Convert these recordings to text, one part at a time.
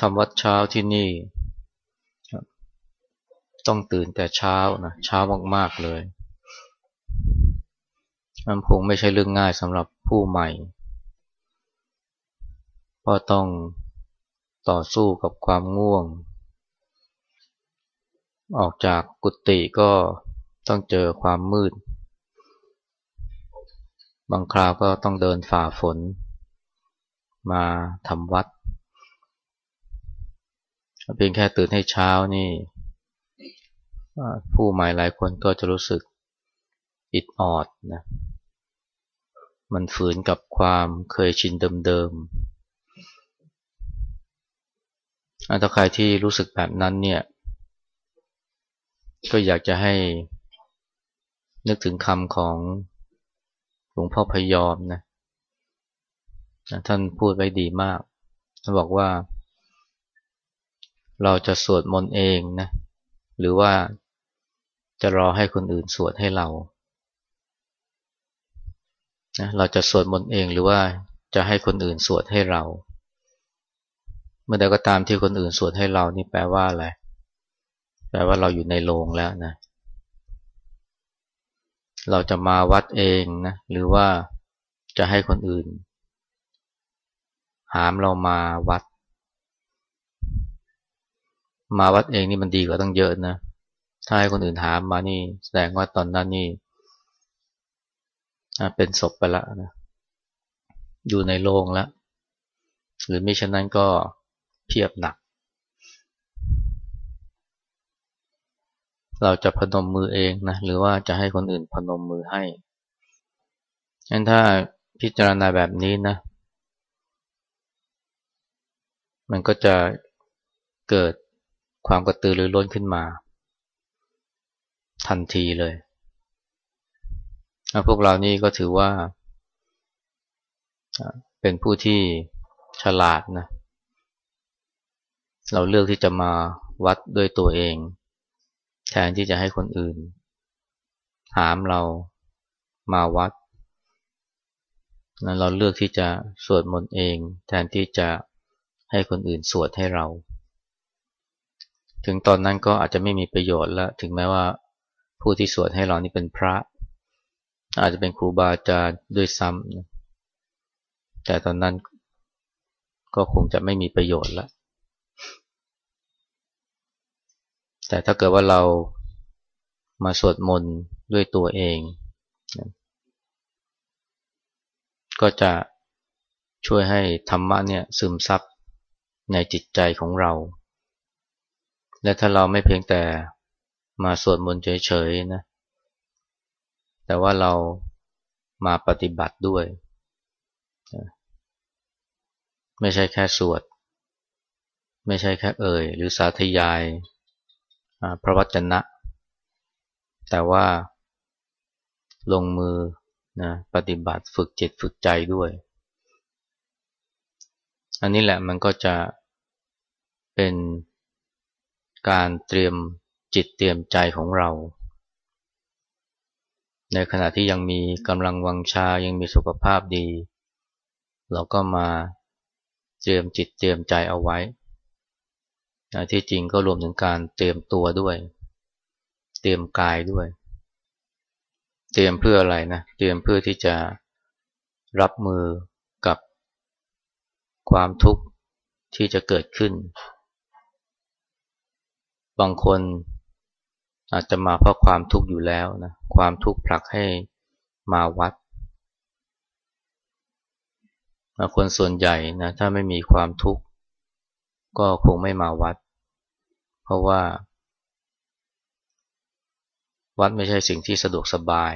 ทำวัดเช้าที่นี่ ต้องตื่นแต่เช้านะเช้ามากๆเลยมันคงไม่ใช่เรื่องง่ายสำหรับผู้ใหม่เพราะต้องต่อสู้กับความง่วง ออกจากกุฏิก็ต้องเจอความมืด บางคราวก็ต้องเดินฝ่าฝน มาทำวัด เพียงแค่ตื่นให้เช้านี่ผู้หม่หลายคนก็จะรู้สึกอิดออดนะ มันฝืนกับความเคยชินเดิมๆถ้าใครที่รู้สึกแบบนั้นเนี่ย ก็อยากจะให้นึกถึงคำของหลวงพ่อพยอมนะ ท่านพูดไว้ดีมาก ท่านบอกว่า เราจะสวดมนต์เองนะหรือว่าจะรอให้คนอื่นสวดให้เรานะเราจะสวดมนต์เองหรือว่าจะให้คนอื่นสวดให้เรา เมื่อใดก็ตามที่คนอื่นสวดให้เรานี่แปลว่าอะไรแปลว่าเราอยู่ในโรงแล้วนะเราจะมาวัดเองนะหรือว่าจะให้คนอื่น หามเรามาวัด มาวัดเองนี่มันดีกว่าต้องเยอะนะถ้าให้คนอื่นหามมานี่ แสดงว่าตอนนั้นนี่เป็นศพไปล้วนะอยู่ในโรงแล้วหรือไมิฉะนั้นก็เพียบหนัก เราจะพนมมือเองนะหรือว่าจะให้คนอื่นพนมมือให้งั้นถ้าพิจารณาแบบนี้นะ มันก็จะเกิด ความกระตือรือร้นขึ้นมา ทันทีเลยพวกเรานี่ก็ถือว่า เป็นผู้ที่ฉลาดนะ เราเลือกที่จะมาวัดด้วยตัวเอง แทนที่จะให้คนอื่น ถามเรามาวัดเราเลือกที่จะสวดมนต์เอง แทนที่จะให้คนอื่นสวดให้เรา ถึงตอนนั้นก็อาจจะไม่มีประโยชน์แล้ว ถึงแม้ว่าผู้ที่สวดให้เรานี่เป็นพระ อาจจะเป็นครูบาอาจารย์ด้วยซ้ำนะแต่ตอนนั้นก็คงจะไม่มีประโยชน์แล้ว แต่ถ้าเกิดว่าเรามาสวดมนต์ด้วยตัวเอง ก็จะช่วยให้ธรรมะเนี่ยซึมซับในจิตใจของเรา และถ้าเราไม่เพียงแต่มาสวดมนต์เฉยๆนะ แต่ว่าเรามาปฏิบัติด้วย ไม่ใช่แค่สวด ไม่ใช่แค่เอ่ย หรือสาธยายพระวจนะ แต่ว่าลงมือนะปฏิบัติฝึกจิตฝึกใจด้วย อันนี้แหละมันก็จะเป็น การเตรียมจิตเตรียมใจของเรา ในขณะที่ยังมีกำลังวังชายังมีสุขภาพดี เราก็มาเตรียมจิตเตรียมใจเอาไว้ที่จริงก็รวมถึงการเตรียมตัวด้วย เตรียมกายด้วย เตรียมเพื่ออะไรนะ เตรียมเพื่อที่จะรับมือกับความทุกข์ที่จะเกิดขึ้น บางคนอาจจะมาเพราะความทุกข์อยู่แล้วนะ ความทุกข์ผลักให้มาวัด คนส่วนใหญ่นะถ้าไม่มีความทุกข์ก็คงไม่มาวัด เพราะว่า วัดไม่ใช่สิ่งที่สะดวกสบาย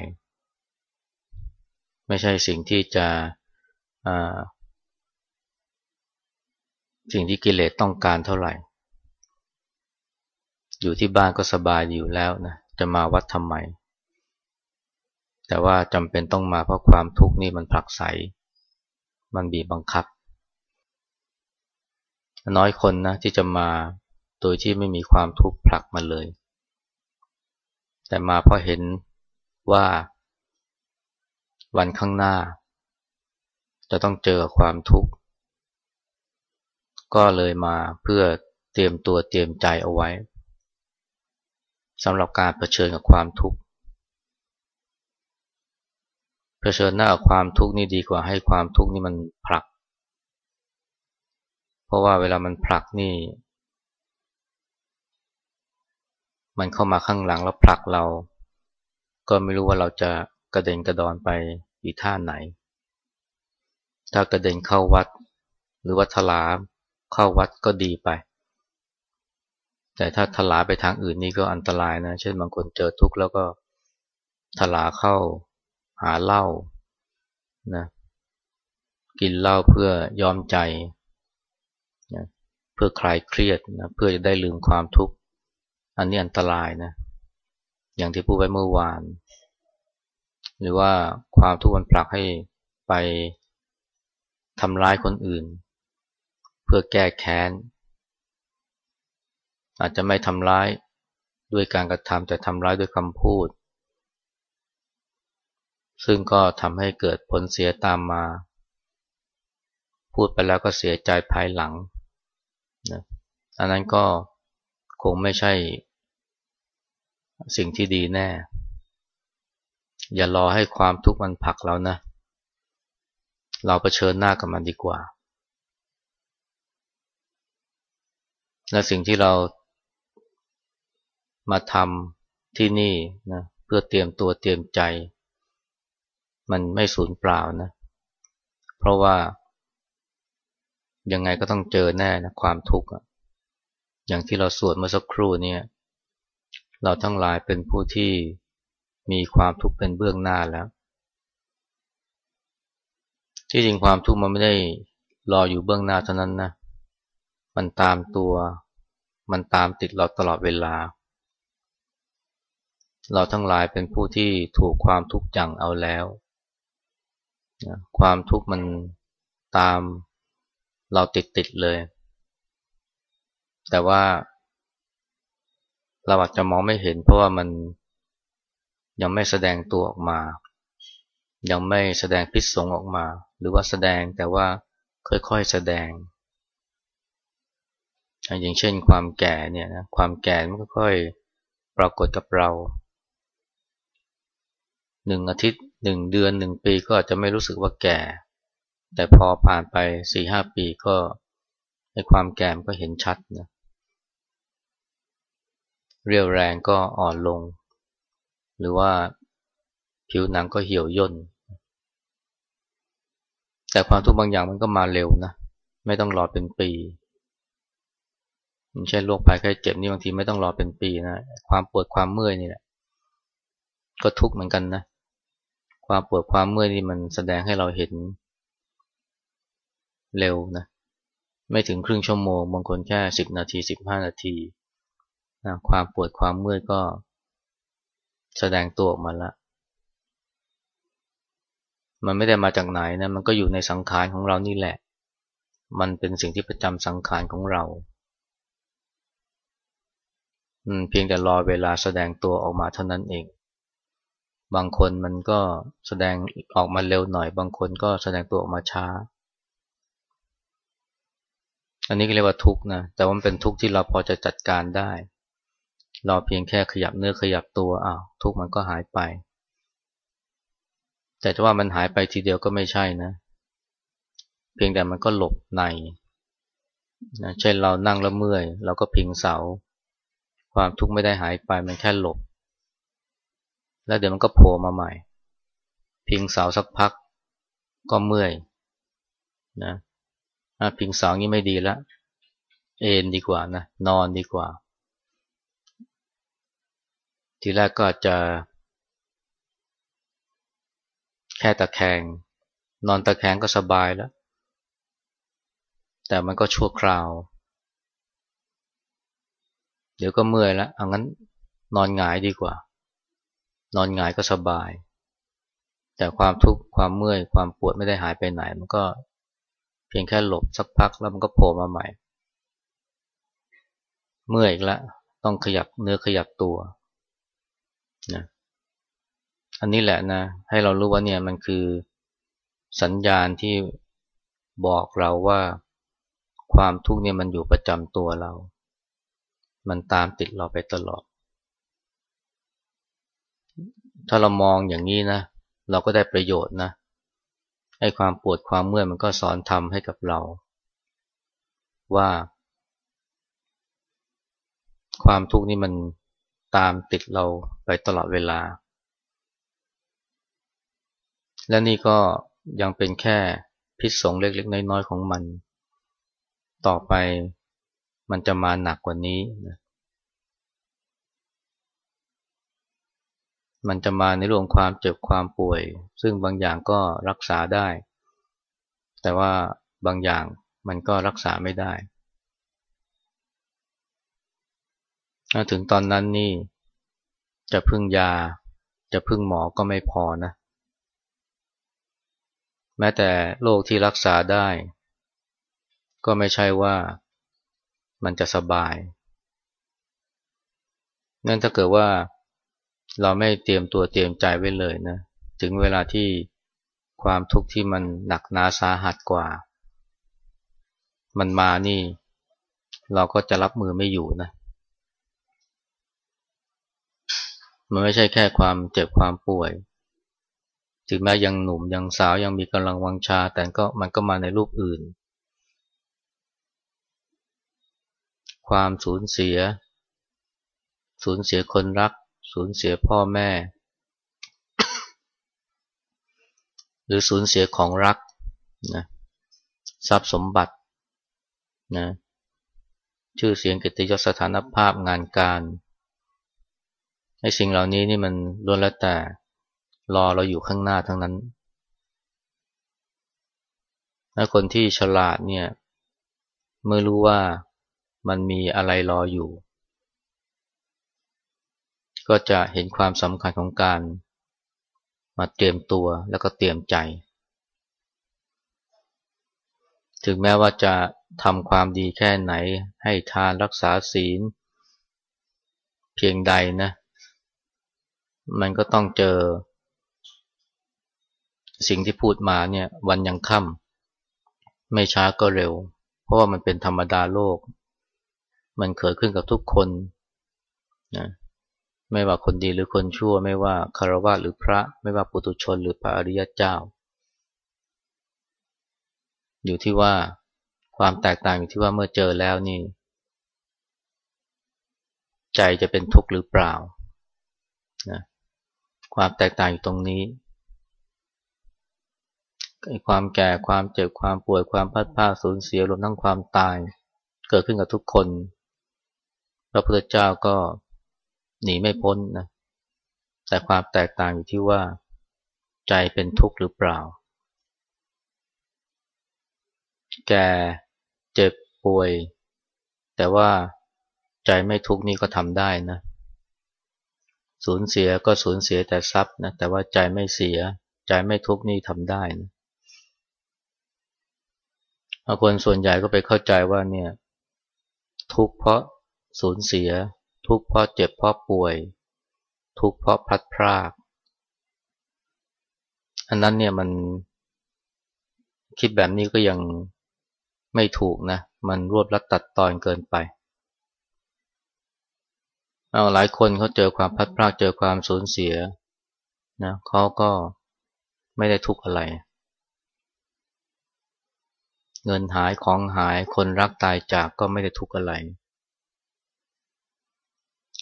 ไม่ใช่สิ่งที่จะสิ่งที่กิเลสต้องการเท่าไหร่ อยู่ที่บ้านก็สบายอยู่แล้วนะจะมาวัดทำไม แต่ว่าจำเป็นต้องมาเพราะความทุกข์นี่มันผลักไส มันบีบบังคับ น้อยคนนะที่จะมาโดยที่ไม่มีความทุกข์ผลักมาเลย แต่มาเพราะเห็นว่าวันข้างหน้า จะต้องเจอความทุกข์ ก็เลยมาเพื่อเตรียมตัวเตรียมใจเอาไว้ สำหรับการเผชิญกับความทุกข์เผชิญหน้ากับความทุกข์นี่ดีกว่าให้ความทุกข์นี่มันผลัก เพราะว่าเวลามันผลักนี่ มันเข้ามาข้างหลังแล้วผลักเรา ก็ไม่รู้ว่าเราจะกระเด็นกระดอนไปอีท่าไหน ถ้ากระเด็นเข้าวัด หรือว่าทลาเข้าวัดก็ดีไป แต่ถ้าทลาไปทางอื่นนี่ก็อันตรายนะ เช่นบางคนเจอทุกข์แล้วก็ทลาเข้าหาเหล้านะกินเหล้าเพื่อยอมใจนะเพื่อคลายเครียดนะเพื่อจะได้ลืมความทุกข์ อันนี้อันตรายนะ อย่างที่พูดไว้เมื่อวาน หรือว่าความทุกข์มันผลักให้ไปทำร้ายคนอื่น เพื่อแก้แค้น อาจจะไม่ทำร้ายด้วยการกระทำแต่ทำร้ายด้วยคำพูด ซึ่งก็ทำให้เกิดผลเสียตามมา พูดไปแล้วก็เสียใจภายหลังนะอันนั้นก็คงไม่ใช่สิ่งที่ดีแน่ อย่ารอให้ความทุกข์มันผลักเรานะ เราเผชิญหน้ากับมันดีกว่า และสิ่งที่เรา มาทำที่นี่นะเพื่อเตรียมตัวเตรียมใจ มันไม่สูญเปล่านะ เพราะว่า ยังไงก็ต้องเจอแน่นะความทุกข์อย่างที่เราสวดเมื่อสักครู่เนี่ยเราทั้งหลายเป็นผู้ที่มีความทุกข์เป็นเบื้องหน้าแล้ว ที่จริงความทุกข์มันไม่ได้รออยู่เบื้องหน้าเท่านั้นนะ มันตามตัว มันตามติดเราตลอดเวลา เราทั้งหลายเป็นผู้ที่ถูกความทุกข์จังเอาแล้ว ความทุกข์มันตามเราติดติดเลย แต่ว่า เราอาจจะมองไม่เห็นเพราะว่ามันยังไม่แสดงตัวออกมา ยังไม่แสดงพิษสงออกมา หรือว่าแสดงแต่ว่าค่อยๆแสดง อย่างเช่นความแก่เนี่ยนะ ความแก่มันค่อยๆปรากฏกับเรา หนึ่งอาทิตย์หนึ่งเดือนหนึ่งปีก็อาจจะไม่รู้สึกว่าแก่ แต่พอผ่านไปสี่ห้าปีก็ในความแก่ก็เห็นชัดนะเรียวแรงก็อ่อนลง หรือว่าผิวหนังก็เหี่ยวย่น แต่ความทุกข์บางอย่างมันก็มาเร็วนะ ไม่ต้องรอเป็นปีเช่นโรคภัยไข้เจ็บนี่บางทีไม่ต้องรอเป็นปีนะ ความปวดความเมื่อยนี่แหละ ก็ทุกข์เหมือนกันนะ ความปวดความเมื่อยนี่มันแสดงให้เราเห็นเร็วนะ ไม่ถึงครึ่งชั่วโมง บางคนแค่สิบนาทีสิบห้านาทีนะความปวดความเมื่อยก็แสดงตัวออกมาละ มันไม่ได้มาจากไหนนะ มันก็อยู่ในสังขารของเรานี่แหละ มันเป็นสิ่งที่ประจำสังขารของเราเพียงแต่รอเวลาแสดงตัวออกมาเท่านั้นเอง บางคนมันก็แสดงออกมาเร็วหน่อย บางคนก็แสดงตัวออกมาช้า อันนี้ก็เรียกว่าทุกข์นะ แต่ว่ามันเป็นทุกข์ที่เราพอจะจัดการได้ เราเพียงแค่ขยับเนื้อขยับตัวอ้าวทุกข์มันก็หายไป แต่จะว่ามันหายไปทีเดียวก็ไม่ใช่นะ เพียงแต่มันก็หลบในนะเช่นเรานั่งแล้วเมื่อย เราก็พิงเสา ความทุกข์ไม่ได้หายไปมันแค่หลบ แล้วเดี๋ยวมันก็โผล่มาใหม่ พิงเสาสักพักก็เมื่อยนะพิงเสางี้ไม่ดีแล้วเอนดีกว่านะนอนดีกว่า ทีแรกก็จะ แค่ตะแคง นอนตะแคงก็สบายแล้ว แต่มันก็ชั่วคราว เดี๋ยวก็เมื่อยแล้วเอางั้นนอนหงายดีกว่า นอนหงายก็สบาย แต่ความทุกข์ความเมื่อยความปวดไม่ได้หายไปไหน มันก็เพียงแค่หลบสักพักแล้วมันก็โผล่มาใหม่ เมื่อยอีกแล้วต้องขยับเนื้อขยับตัวนะอันนี้แหละนะ ให้เรารู้ว่าเนี่ยมันคือสัญญาณที่บอกเราว่าความทุกข์เนี่ยมันอยู่ประจำตัวเรา มันตามติดเราไปตลอด ถ้าเรามองอย่างนี้นะ เราก็ได้ประโยชน์นะให้ความปวดความเมื่อยมันก็สอนทำให้กับเรา ว่า ความทุกข์นี่มันตามติดเราไปตลอดเวลา และนี่ก็ยังเป็นแค่พิษสงเล็ก ๆ น้อย ๆ ของมัน ต่อไปมันจะมาหนักกว่านี้นะ มันจะมาในเรื่องความเจ็บความป่วย ซึ่งบางอย่างก็รักษาได้ แต่ว่าบางอย่างมันก็รักษาไม่ได้ถึงตอนนั้นนี่ จะพึ่งยา จะพึ่งหมอก็ไม่พอนะ แม้แต่โรคที่รักษาได้ ก็ไม่ใช่ว่ามันจะสบาย นั่นถ้าเกิดว่า เราไม่เตรียมตัวเตรียมใจไว้เลยนะ ถึงเวลาที่ความทุกข์ที่มันหนักหนาสาหัสกว่า มันมานี่ เราก็จะรับมือไม่อยู่นะ มันไม่ใช่แค่ความเจ็บความป่วย ถึงแม้ยังหนุ่มยังสาวยังมีกำลังวังชา แต่ก็มันก็มาในรูปอื่น ความสูญเสีย สูญเสียคนรัก สูญเสียพ่อแม่ หรือสูญเสียของรักนะทรัพย์สมบัตินะชื่อเสียงกิตยศสถานภาพงานการไอ้สิ่งเหล่านี้นี่มันล้วนแล้วแต่รอเราอยู่ข้างหน้าทั้งนั้นถ้าคนที่ฉลาดเนี่ยเมื่อรู้ว่ามันมีอะไรรออยู่ ก็จะเห็นความสำคัญของการมาเตรียมตัวแล้วก็เตรียมใจ ถึงแม้ว่าจะทำความดีแค่ไหน ให้ทานรักษาศีล เพียงใดนะ มันก็ต้องเจอ สิ่งที่พูดมาเนี่ยวันยังค่ำไม่ช้าก็เร็ว เพราะว่ามันเป็นธรรมดาโลก มันเกิดขึ้นกับทุกคนนะ ไม่ว่าคนดีหรือคนชั่ว ไม่ว่าคารวะหรือพระ ไม่ว่าปุถุชนหรือพระอริยเจ้า อยู่ที่ว่าความแตกต่างอยู่ที่ว่าเมื่อเจอแล้วนี่ ใจจะเป็นทุกข์หรือเปล่านะความแตกต่างอยู่ตรงนี้ความแก่ความเจ็บความป่วยความพัดผ้าสูญเสียรวมทั้งความตาย เกิดขึ้นกับทุกคน พระพุทธเจ้าก็ หนีไม่พ้นนะแต่ความแตกต่างอยู่ที่ว่า ใจเป็นทุกข์หรือเปล่า แกเจ็บป่วย แต่ว่าใจไม่ทุกข์นี่ก็ทำได้นะสูญเสียก็สูญเสียแต่ทรัพย์นะแต่ว่าใจไม่เสีย ใจไม่ทุกข์นี่ทำได้นะคนส่วนใหญ่ก็ไปเข้าใจว่าเนี่ย ทุกข์เพราะสูญเสีย ทุกข์เพราะเจ็บเพราะป่วย ทุกข์เพราะพลัดพราก อันนั้นเนี่ยมันคิดแบบนี้ก็ยังไม่ถูกนะ มันรวบรัดตัดตอนเกินไป เอาหลายคนเขาเจอความพัดพลาดเจอความสูญเสียนะเขาก็ไม่ได้ทุกข์อะไร เงินหายของหายคนรักตายจากก็ไม่ได้ทุกข์อะไร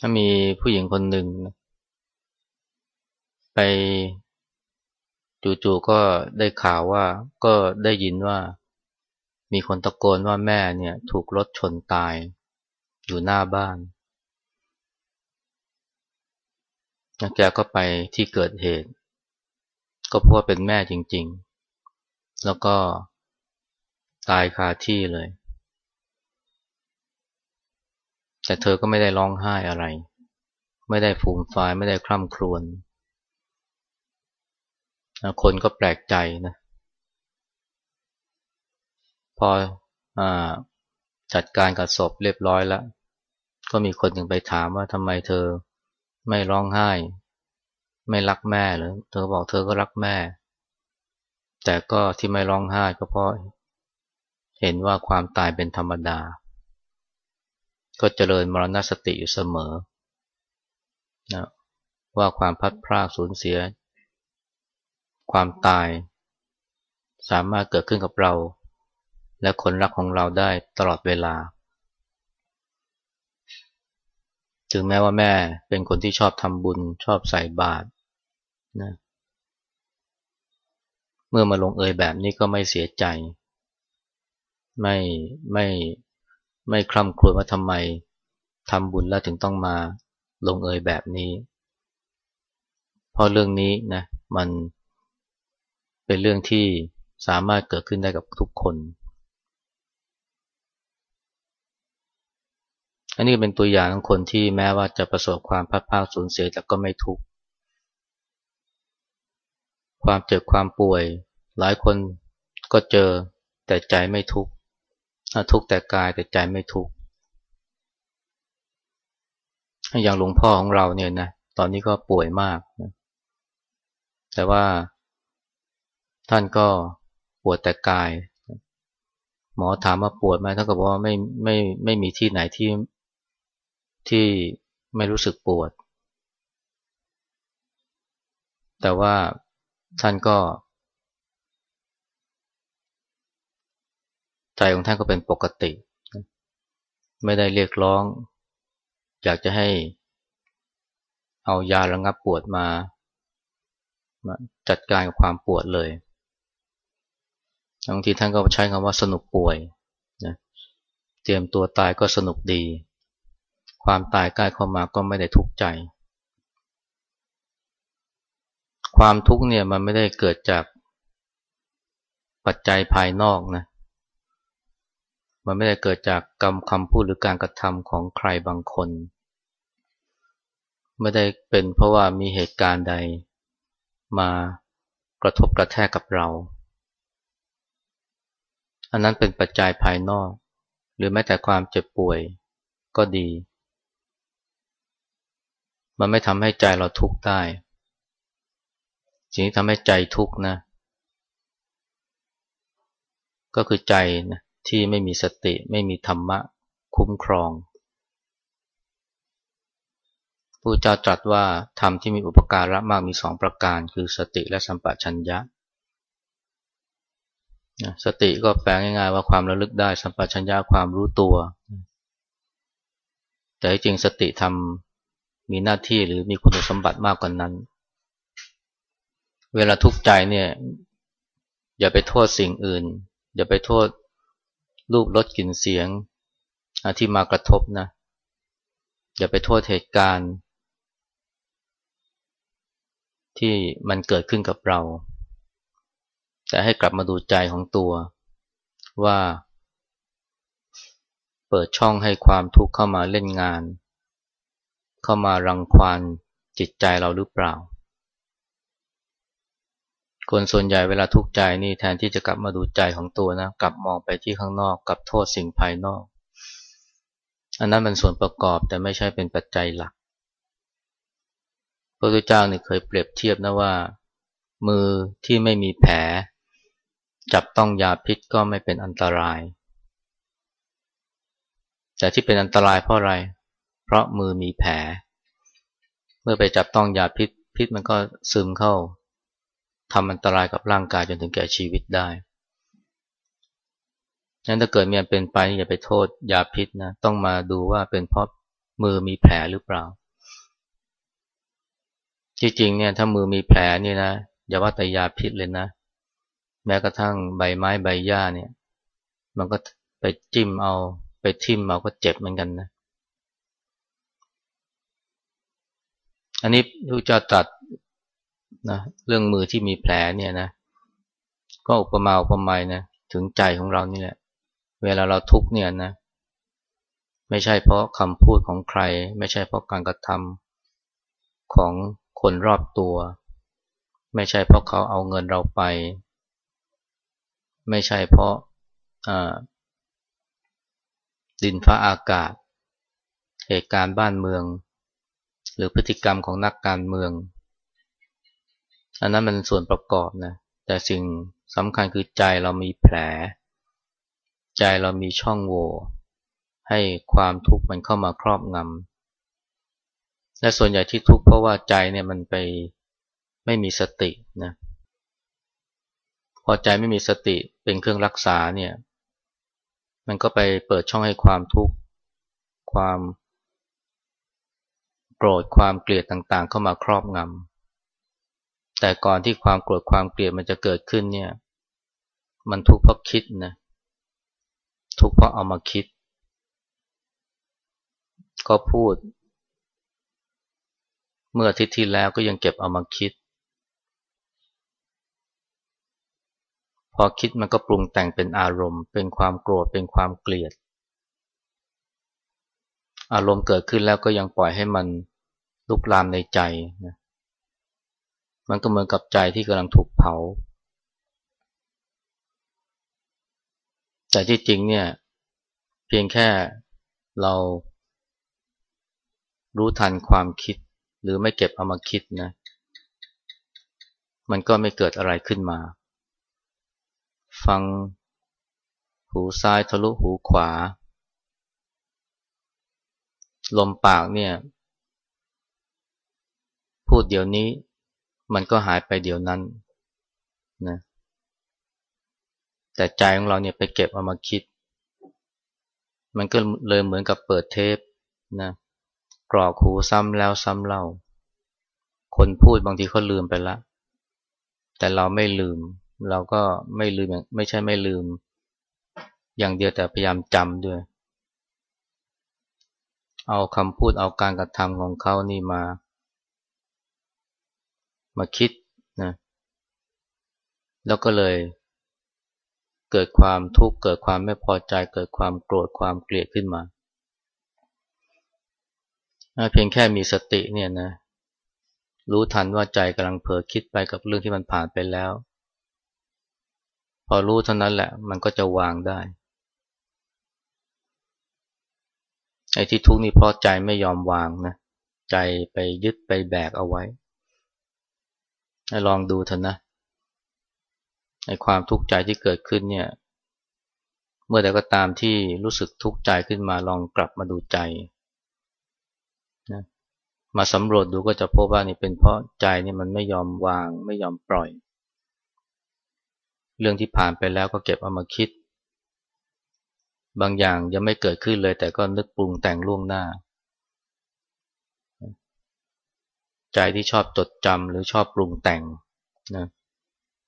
ถ้ามีผู้หญิงคนหนึ่งไปจู่ๆก็ได้ข่าวว่าก็ได้ยินว่ามีคนตะโกนว่าแม่เนี่ยถูกรถชนตายอยู่หน้าบ้านแกก็ไปที่เกิดเหตุ ก็พราะว่าเป็นแม่จริงๆ แล้วก็ตายคาที่เลย แต่เธอก็ไม่ได้ร้องไห้อะไร ไม่ได้ฟูมฟายไม่ได้คร่ำครวญคนก็แปลกใจนะ พออจัดการกับศพเรียบร้อยแล้ว ก็มีคนหนึ่งไปถามว่าทำไมเธอไม่ร้องไห้ ไม่รักแม่หรือเธอบอกเธอก็รักแม่ แต่ก็ที่ไม่ร้องไห้ก็เพราะเห็นว่าความตายเป็นธรรมดา ก็เจริญมรณสติอยู่เสมอนะว่าความพัดพรากสูญเสีย ความตาย สามารถเกิดขึ้นกับเรา และคนรักของเราได้ตลอดเวลา ถึงแม้ว่าแม่เป็นคนที่ชอบทำบุญชอบใส่บาตรนะเมื่อมาลงเอยแบบนี้ก็ไม่เสียใจ ไม่ไม่ ไม่คร่ำครวญว่าทำไมทำบุญแล้วถึงต้องมาลงเอยแบบนี้ เพราะเรื่องนี้นะมันเป็นเรื่องที่สามารถเกิดขึ้นได้กับทุกคน อันนี้เป็นตัวอย่างของคนที่แม้ว่าจะประสบความพัดพาสูญเสียแต่ก็ไม่ทุกข์ ความเจ็บความป่วย หลายคนก็เจอแต่ใจไม่ทุกข์ ทุกแต่กายแต่ใจไม่ทุกอย่างหลวงพ่อของเราเนี่ยนะตอนนี้ก็ป่วยมากนะแต่ว่าท่านก็ปวดแต่กาย หมอถามว่าปวดไหมท่านก็บอกว่าไม่ไม่ไม่มีที่ไหนที่ที่ไม่รู้สึกปวด แต่ว่าท่านก็ ใจของท่านก็เป็นปกติ ไม่ได้เรียกร้อง อยากจะให้ เอายาระงับปวดมามาจัดการกับความปวดเลยบางทีท่านก็ใช้คำว่าสนุกป่วยนะเตรียมตัวตายก็สนุกดี ความตายใกล้เข้ามาก็ไม่ได้ทุกข์ใจ ความทุกข์เนี่ยมันไม่ได้เกิดจากปัจจัยภายนอกนะ มันไม่ได้เกิดจากกรรมคำพูดหรือการกระทำของใครบางคน ไม่ได้เป็นเพราะว่ามีเหตุการณ์ใดมากระทบกระแทกกับเรา อันนั้นเป็นปัจจัยภายนอก หรือแม้แต่ความเจ็บป่วยก็ดี มันไม่ทำให้ใจเราทุกข์ได้ สิ่งที่ทำให้ใจทุกข์นะ ก็คือใจนะ ที่ไม่มีสติไม่มีธรรมะคุ้มครองผู้เจ้าตรัสว่าธรรมที่มีอุปการะมากมีสองประการคือสติและสัมปชัญญะ สติก็แปลง่ายๆว่าความระลึกได้สัมปชัญญะความรู้ตัว แต่จริงสติทำมีหน้าที่หรือมีคุณสมบัติมากกว่านนั้น เวลาทุกข์ใจเนี่ยอย่าไปโทษสิ่งอื่น อย่าไปโทษ รูปรสกลิ่นเสียงที่มากระทบนะ อย่าไปโทษเหตุการณ์ ที่มันเกิดขึ้นกับเรา แต่ให้กลับมาดูใจของตัวว่า เปิดช่องให้ความทุกข์เข้ามาเล่นงาน เข้ามารังควานจิตใจเราหรือเปล่า คนส่วนใหญ่เวลาทุกข์ใจนี่แทนที่จะกลับมาดูใจของตัวนะ กลับมองไปที่ข้างนอกกับโทษสิ่งภายนอก อันนั้นเป็นส่วนประกอบแต่ไม่ใช่เป็นปัจจัยหลัก พระพุทธเจ้านี่ยเคยเปรียบเทียบนะว่า มือที่ไม่มีแผล จับต้องยาพิษก็ไม่เป็นอันตราย แต่ที่เป็นอันตรายเพราะอะไร เพราะมือมีแผล เมื่อไปจับต้องยาพิษพิษมันก็ซึมเข้า ทำอันตรายกับร่างกายจนถึงแก่ชีวิตได้นั้นถ้าเกิดมีอันเป็นไปอย่าไปโทษยาพิษนะต้องมาดูว่าเป็นเพราะมือมีแผลหรือเปล่า จริงๆเนี่ยถ้ามือมีแผลนี่นะอย่าว่าแต่ยาพิษเลยนะ แม้กระทั่งใบไม้ใบหญ้าเนี่ย มันก็ไปจิ้มเอา ไปทิ่มเอาก็เจ็บเหมือนกันนะ อันนี้พระเจ้าตัด นะเรื่องมือที่มีแผลเนี่ยนะ ก็อุปมาอุปไมยนะถึงใจของเรานี่แหละ เวลาเราทุกเนี่ยนะ ไม่ใช่เพราะคำพูดของใคร ไม่ใช่เพราะการกระทำของคนรอบตัว ไม่ใช่เพราะเขาเอาเงินเราไป ไม่ใช่เพราะดินฟ้าอากาศ เหตุการณ์บ้านเมือง หรือพฤติกรรมของนักการเมือง อันนั้นมันส่วนประกอบนะ แต่สิ่งสำคัญคือใจเรามีแผล ใจเรามีช่องโหว่ให้ความทุกข์มันเข้ามาครอบงำและส่วนใหญ่ที่ทุกข์เพราะว่าใจเนี่ยมันไปไม่มีสตินะพอใจไม่มีสติเป็นเครื่องรักษาเนี่ย มันก็ไปเปิดช่องให้ความทุกข์ความโกรธความเกลียดต่างๆ เข้ามาครอบงำ แต่ก่อนที่ความโกรธความเกลียดมันจะเกิดขึ้นเนี่ย มันทุกข์เพราะคิดนะ ทุกข์เพราะเอามาคิด ก็พูด เมื่ออาทิตย์ที่แล้วก็ยังเก็บเอามาคิด พอคิดมันก็ปรุงแต่งเป็นอารมณ์ เป็นความโกรธ เป็นความเกลียด อารมณ์เกิดขึ้นแล้วก็ยังปล่อยให้มันลุกลามในใจนะ มันก็เหมือนกับใจที่กำลังถูกเผา แต่ที่จริงเนี่ย เพียงแค่เรารู้ทันความคิด หรือไม่เก็บเอามาคิดนะ มันก็ไม่เกิดอะไรขึ้นมา ฟังหูซ้ายทะลุหูขวา ลมปากเนี่ย พูดเดี๋ยวนี้ มันก็หายไปเดี๋ยวนั้นนะแต่ใจของเราเนี่ยไปเก็บเอามาคิด มันก็เลยเหมือนกับเปิดเทปนะกรอกหูซ้ำแล้วซ้ำเล่า คนพูดบางทีเขาลืมไปละ แต่เราไม่ลืม เราก็ไม่ลืมไม่ใช่ไม่ลืม อย่างเดียวแต่พยายามจำด้วย เอาคำพูดเอาการกระทำของเขานี่มา มาคิดนะแล้วก็เลยเกิดความทุกข์เกิดความไม่พอใจ เกิดความโกรธความเกลียดขึ้นมา เพียงแค่มีสติเนี่ยนะรู้ทันว่าใจกำลังเผลอคิดไปกับเรื่องที่มันผ่านไปแล้ว พอรู้เท่านั้นแหละ มันก็จะวางได้ไอ้ที่ทุกข์นี่เพราะใจไม่ยอมวางนะใจไปยึดไปแบกเอาไว้ ให้ลองดูเถอะนะในความทุกข์ใจที่เกิดขึ้นเนี่ย เมื่อใดก็ตามที่รู้สึกทุกข์ใจขึ้นมาลองกลับมาดูใจนะมาสำรวจดูก็จะพบว่านี่เป็นเพราะใจนี่มันไม่ยอมวาง ไม่ยอมปล่อย เรื่องที่ผ่านไปแล้วก็เก็บเอามาคิด บางอย่างยังไม่เกิดขึ้นเลยแต่ก็นึกปรุงแต่งล่วงหน้า ใจที่ชอบจดจำหรือชอบปรุงแต่งนะ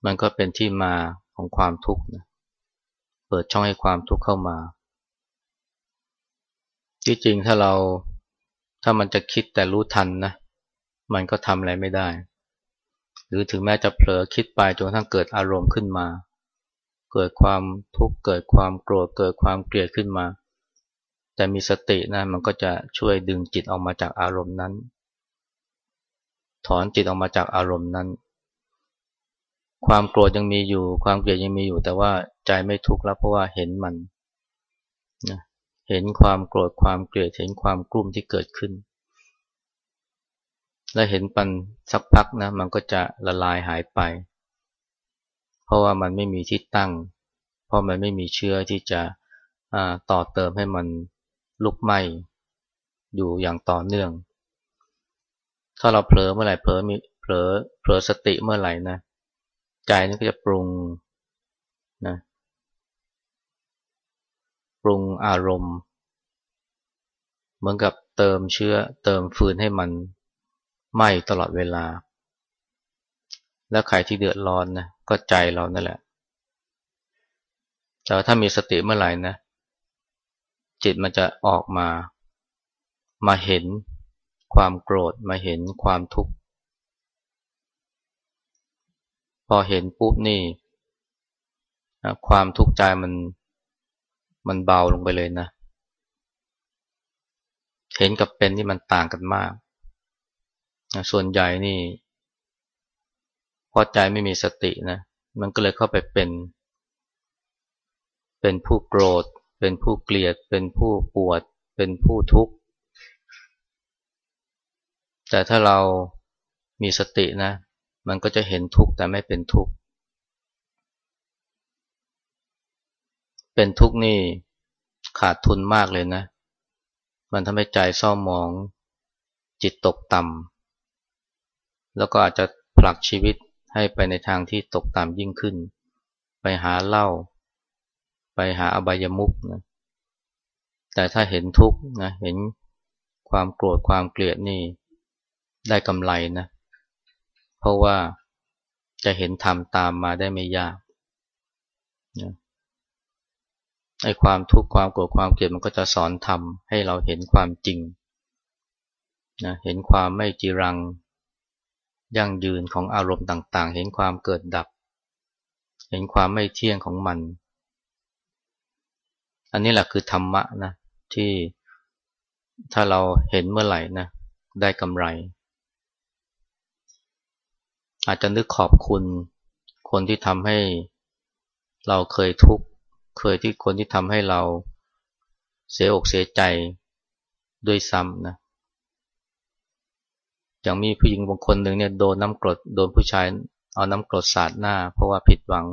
มันก็เป็นที่มาของความทุกข์นะเปิดช่องให้ความทุกข์เข้ามา ที่จริงถ้าเราถ้ามันจะคิดแต่รู้ทันนะมันก็ทำอะไรไม่ได้ หรือถึงแม้จะเผลอคิดไปจนกระทั่งเกิดอารมณ์ขึ้นมา เกิดความทุกข์เกิดความโกรธเกิดความเกลียดขึ้นมา แต่มีสตินะมันก็จะช่วยดึงจิตออกมาจากอารมณ์นั้น ถอนจิตออกมาจากอารมณ์นั้น ความโกรธยังมีอยู่ ความเกลียดยังมีอยู่ แต่ว่าใจไม่ทุกข์แล้วเพราะว่าเห็นมันนะเห็นความโกรธความเกลียดเห็นความกลุ้มที่เกิดขึ้น และเห็นปันสักพักนะมันก็จะละลายหายไป เพราะว่ามันไม่มีที่ตั้ง เพราะมันไม่มีเชื้อที่จะต่อเติมให้มันลุกไหม้อยู่อย่างต่อเนื่อง ถ้าเราเผลอเมื่อไหร่เผลอมีเผลอเผลอสติเมื่อไหร่นะ ใจนี่ก็จะปรุงนะปรุงอารมณ์ เหมือนกับเติมเชื้อเติมฟืนให้มันไหม้ตลอดเวลา แล้วใครที่เดือดร้อนนะก็ใจเรานั่นแหละ แต่ถ้ามีสติเมื่อไหร่นะ จิตมันจะออกมามาเห็น ความโกรธมาเห็นความทุกข์ พอเห็นปุ๊บนี่ ความทุกข์ใจมันมันเบาลงไปเลยนะ เห็นกับเป็นนี่มันต่างกันมาก ส่วนใหญ่นี่ พอใจไม่มีสตินะ มันก็เลยเข้าไปเป็น เป็นผู้โกรธ เป็นผู้เกลียด เป็นผู้ปวด เป็นผู้ทุกข์ แต่ถ้าเรามีสตินะ มันก็จะเห็นทุกข์แต่ไม่เป็นทุกข์ เป็นทุกข์นี่ขาดทุนมากเลยนะ มันทำให้ใจเศร้าหมอง จิตตกต่ำ แล้วก็อาจจะผลักชีวิตให้ไปในทางที่ตกต่ำยิ่งขึ้น ไปหาเหล้า ไปหาอบายมุกนะ แต่ถ้าเห็นทุกข์นะ เห็นความโกรธความเกลียดนี่ ได้กำไรนะ เพราะว่าจะเห็นธรรมตามมาได้ไม่ยากนะไอ้ความทุกข์ความโกรธความเกลียดมันก็จะสอนธรรมให้เราเห็นความจริงนะเห็นความไม่จีรังยั่งยืนของอารมณ์ต่างๆ เห็นความเกิดดับ เห็นความไม่เที่ยงของมัน อันนี้แหละคือธรรมะนะที่ถ้าเราเห็นเมื่อไหร่นะได้กำไร อาจจะนึกขอบคุณ คนที่ทำให้เราเคยทุกข์ เคยที่คนที่ทำให้เราเสียอกเสียใจด้วยซ้ำนะ อย่างมีผู้หญิงบางคนหนึ่งเนี่ยโดนน้ำกรดโดนผู้ชายเอาน้ำกรดสาดหน้า เพราะว่าผิดหวัง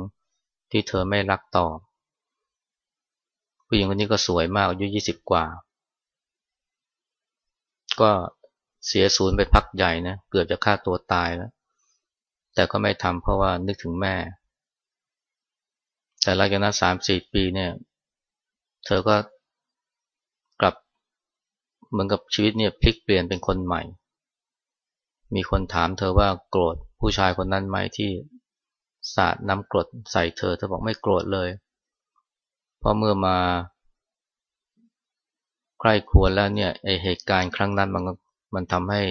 ที่เธอไม่รักต่อ ผู้หญิงคนนี้ก็สวยมากอายุยี่สิบกว่า ก็เสียศูนย์ไปพักใหญ่นะเกือบจะฆ่าตัวตายแล้ว แต่ก็ไม่ทำเพราะว่านึกถึงแม่ แต่หลังจากนั้นสามสี่ปีเนี่ย เธอก็กลับเหมือนกับชีวิตเนี่ยพลิกเปลี่ยนเป็นคนใหม่ มีคนถามเธอว่าโกรธผู้ชายคนนั้นไหมที่สาดน้ำกรดใส่เธอ เธอบอกไม่โกรธเลย เพราะเมื่อมาใคร่ครวญแล้วเนี่ยไอเหตุการณ์ครั้งนั้นมันมันทำให้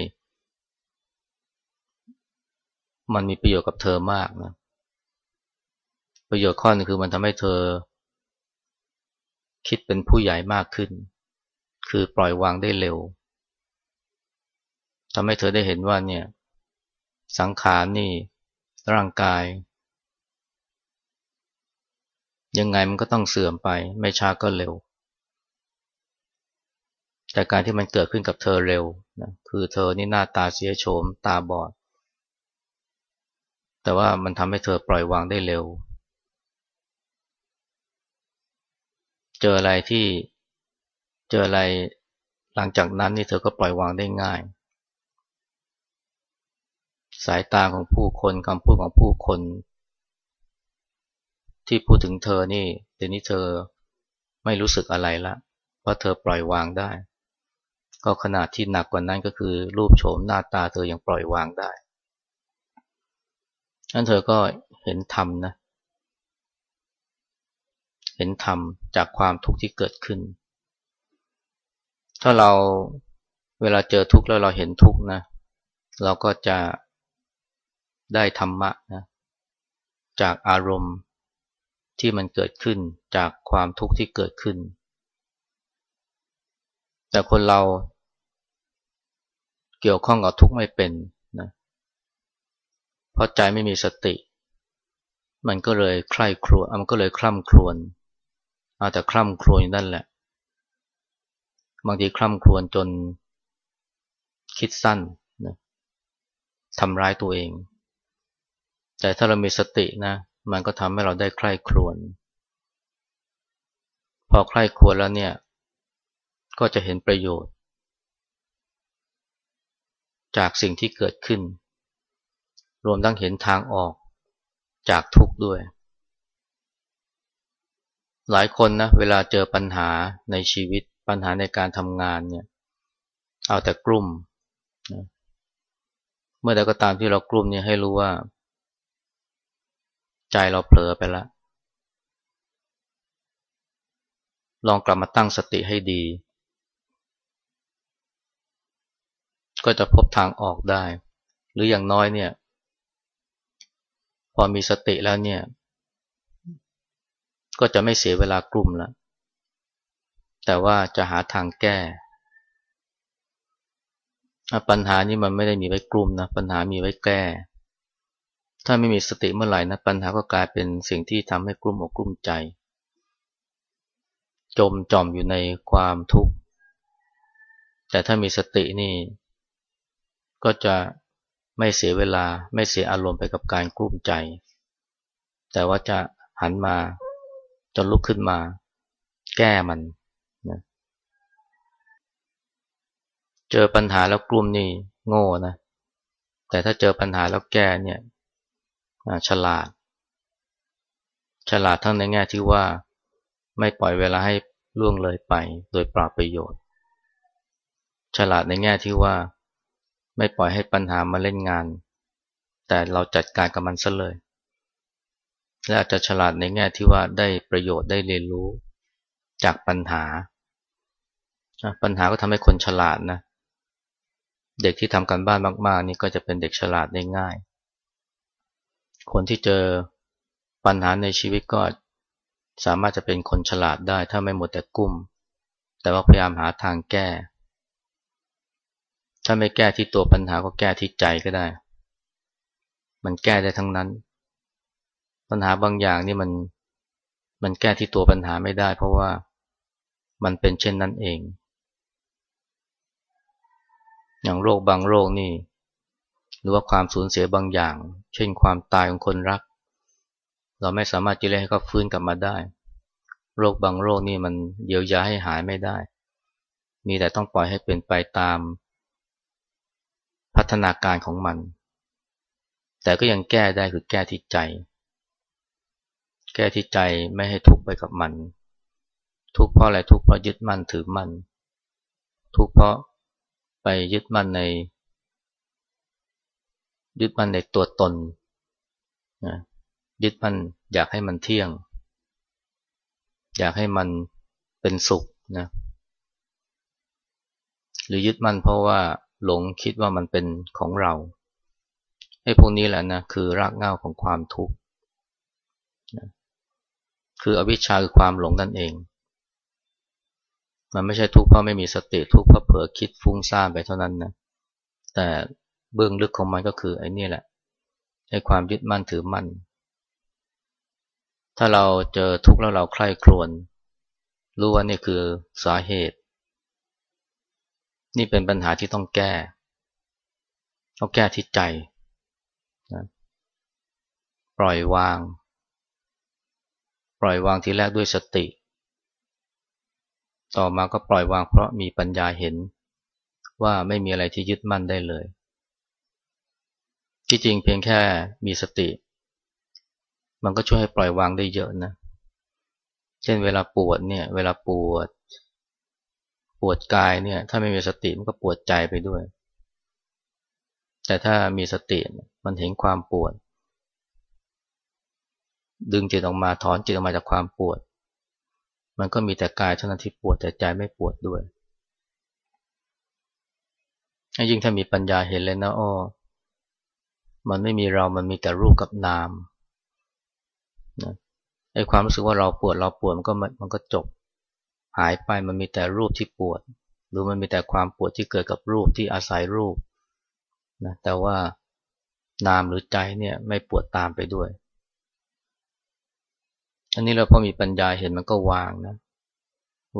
มันมีประโยชน์กับเธอมากนะ ประโยชน์ข้อนึงคือมันทำให้เธอ คิดเป็นผู้ใหญ่มากขึ้น คือปล่อยวางได้เร็วทำให้เธอได้เห็นว่าเนี่ย สังขารนี่ ร่างกาย ยังไงมันก็ต้องเสื่อมไป ไม่ช้าก็เร็ว แต่การที่มันเกิดขึ้นกับเธอเร็วนะคือเธอนี่หน้าตาเสียโฉมตาบอด แต่ว่ามันทำให้เธอปล่อยวางได้เร็ว เจออะไรที่เจออะไรหลังจากนั้นนี่เธอก็ปล่อยวางได้ง่าย สายตาของผู้คนคำพูดของผู้คน ที่พูดถึงเธอนี่เดี๋ยวนี้เธอไม่รู้สึกอะไรละเพราะเธอปล่อยวางได้ ก็ขนาดที่หนักกว่านั้นก็คือรูปโฉมหน้าตาเธอยังปล่อยวางได้ นั้นเธอก็เห็นธรรมนะ เห็นธรรมจากความทุกข์ที่เกิดขึ้น ถ้าเราเวลาเจอทุกข์แล้วเราเห็นทุกข์นะ เราก็จะได้ธรรมะนะ จากอารมณ์ที่มันเกิดขึ้นจากความทุกข์ที่เกิดขึ้น แต่คนเราเกี่ยวข้องกับทุกข์ไม่เป็น เพราะใจไม่มีสติ มันก็เลยใคร่ครวญมันก็เลยคล่ำครวญเอาแต่คล่ำครวญนั่นแหละ บางทีคล่ำครวญจนคิดสั้นนะทำร้ายตัวเอง แต่ถ้าเรามีสตินะ มันก็ทำให้เราได้ใคร่ครวญพอใคร่ครวญแล้วเนี่ย ก็จะเห็นประโยชน์ จากสิ่งที่เกิดขึ้น รวมทั้งเห็นทางออกจากทุกข์ด้วย หลายคนนะเวลาเจอปัญหาในชีวิตปัญหาในการทำงานเนี่ยเอาแต่กลุ่มนะเมื่อใดก็ตามที่เรากลุ่มเนี่ยให้รู้ว่า ใจเราเผลอไปแล้วลองกลับมาตั้งสติให้ดี ก็จะพบทางออกได้ หรืออย่างน้อยเนี่ย พอมีสติแล้วเนี่ย ก็จะไม่เสียเวลากลุ่มแล้วแต่ว่าจะหาทางแก้ ปัญหานี้มันไม่ได้มีไว้กลุ่มนะปัญหามีไว้แก้ ถ้าไม่มีสติเมื่อไหร่นะปัญหาก็กลายเป็นสิ่งที่ทำให้กลุ้มอกกลุ้มใจ จมจอมอยู่ในความทุกข์แต่ถ้ามีสตินี่ ก็จะ ไม่เสียเวลาไม่เสียอารมณ์ไปกับการกลุ้มใจ แต่ว่าจะหันมาจนลุกขึ้นมา แก้มันนะเจอปัญหาแล้วกลุ่มนี่โง่นะ แต่ถ้าเจอปัญหาแล้วแก้เนี่ยฉลาด ฉลาดทั้งในแง่ที่ว่าไม่ปล่อยเวลาให้ล่วงเลยไปโดยปราประโยชน์ ฉลาดในแง่ที่ว่า ไม่ปล่อยให้ปัญหามาเล่นงาน แต่เราจัดการกับมันซะเลย และอาจจะฉลาดในแง่ที่ว่าได้ประโยชน์ได้เรียนรู้จากปัญหา ปัญหาก็ทำให้คนฉลาดนะ เด็กที่ทำการบ้านมาก ๆ นี่ก็จะเป็นเด็กฉลาดได้ง่าย คนที่เจอปัญหาในชีวิตก็สามารถจะเป็นคนฉลาดได้ ถ้าไม่หมดแต่กุ้ม แต่ว่าพยายามหาทางแก้ ถ้าไม่แก้ที่ตัวปัญหาก็แก้ที่ใจก็ได้ มันแก้ได้ทั้งนั้น ปัญหาบางอย่างนี่มันมันแก้ที่ตัวปัญหาไม่ได้ เพราะว่ามันเป็นเช่นนั้นเอง อย่างโรคบางโรคนี่ หรือว่าความสูญเสียบางอย่าง เช่นความตายของคนรัก เราไม่สามารถจะเรียกให้เขาฟื้นกลับมาได้ โรคบางโรคนี่มันเยียวยาให้หายไม่ได้ มีแต่ต้องปล่อยให้เป็นไปตาม พัฒนาการของมัน แต่ก็ยังแก้ได้คือแก้ที่ใจ แก้ที่ใจไม่ให้ทุกข์ไปกับมัน ทุกข์เพราะอะไรทุกข์เพราะยึดมั่นถือมั่น ทุกข์เพราะไปยึดมั่นใน ยึดมั่นในตัวตนนะยึดมั่นอยากให้มันเที่ยง อยากให้มันเป็นสุขนะหรือยึดมั่นเพราะว่า หลงคิดว่ามันเป็นของเราไอ้พวกนี้แหละนะคือรากเหง้าของความทุกข์คืออวิชชาคือความหลงนั่นเอง มันไม่ใช่ทุกข์เพราะไม่มีสติทุกข์เพราะเผลอคิดฟุ้งซ่านไปเท่านั้นนะแต่เบื้องลึกของมันก็คือไอ้นี่แหละไอ้ความยึดมั่นถือมั่น ถ้าเราเจอทุกข์แล้วเราใคร่ครวญรู้ว่านี่คือสาเหตุ นี่เป็นปัญหาที่ต้องแก้ต้องแก้ที่ใจนะปล่อยวาง ปล่อยวางทีแรกด้วยสติ ต่อมาก็ปล่อยวางเพราะมีปัญญาเห็นว่าไม่มีอะไรที่ยึดมั่นได้เลย ที่จริงเพียงแค่มีสติ มันก็ช่วยให้ปล่อยวางได้เยอะนะ เช่นเวลาปวดเนี่ย เวลาปวด ปวดกายเนี่ย ถ้าไม่มีสติมันก็ปวดใจไปด้วย แต่ถ้ามีสติมันเห็นความปวด ดึงจิตออกมาถอนจิตออกมาจากความปวด มันก็มีแต่กายเท่านั้นที่ปวดแต่ใจไม่ปวดด้วยยิ่งถ้ามีปัญญาเห็นเลยนะอ้อมันไม่มีเรามันมีแต่รูปกับนามนะไอ้ความรู้สึกว่าเราปวดเราปวดมันก็มันก็จบ หายไปมันมีแต่รูปที่ปวด หรือมันมีแต่ความปวดที่เกิดกับรูปที่อาศัยรูปนะแต่ว่านามหรือใจเนี่ยไม่ปวดตามไปด้วย อันนี้เราพอมีปัญญาเห็นมันก็วางนะ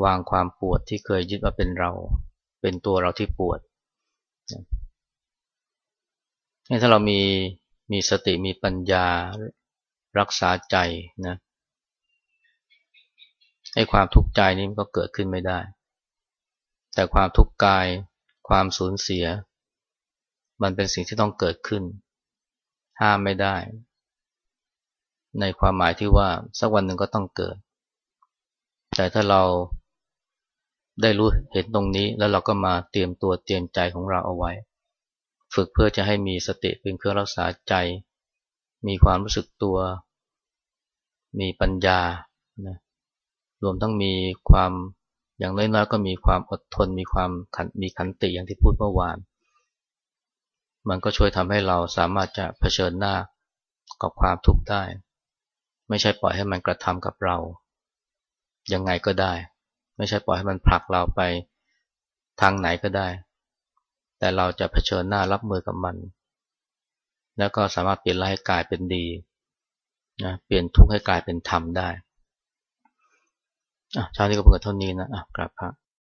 วางความปวดที่เคยยึดว่าเป็นเรา เป็นตัวเราที่ปวดถ้าเรามีมีสติมีปัญญารักษาใจนะ ให้ความทุกข์ใจนี้มันก็เกิดขึ้นไม่ได้ แต่ความทุกข์กาย ความสูญเสีย มันเป็นสิ่งที่ต้องเกิดขึ้น ห้ามไม่ได้ ในความหมายที่ว่าสักวันหนึ่งก็ต้องเกิด แต่ถ้าเราได้รู้เห็นตรงนี้แล้วเราก็มาเตรียมตัวเตรียมใจของเราเอาไว้ ฝึกเพื่อจะให้มีสติเป็นเครื่องรักษาใจ มีความรู้สึกตัว มีปัญญานะ รวมทั้งมีความอย่างน้อยๆก็มีความอดทน มีความขันมีขันติอย่างที่พูดเมื่อวาน มันก็ช่วยทำให้เราสามารถจะเผชิญหน้ากับความทุกข์ได้ ไม่ใช่ปล่อยให้มันกระทำกับเรา ยังไงก็ได้ ไม่ใช่ปล่อยให้มันผลักเราไปทางไหนก็ได้ แต่เราจะเผชิญหน้ารับมือกับมัน แล้วก็สามารถเปลี่ยนร้ายกลายเป็นดีนะเปลี่ยนทุกข์ให้กลายเป็นธรรมได้ อะชาวนี้ก็เพิ่งเท่านี้นะอะกราบพระ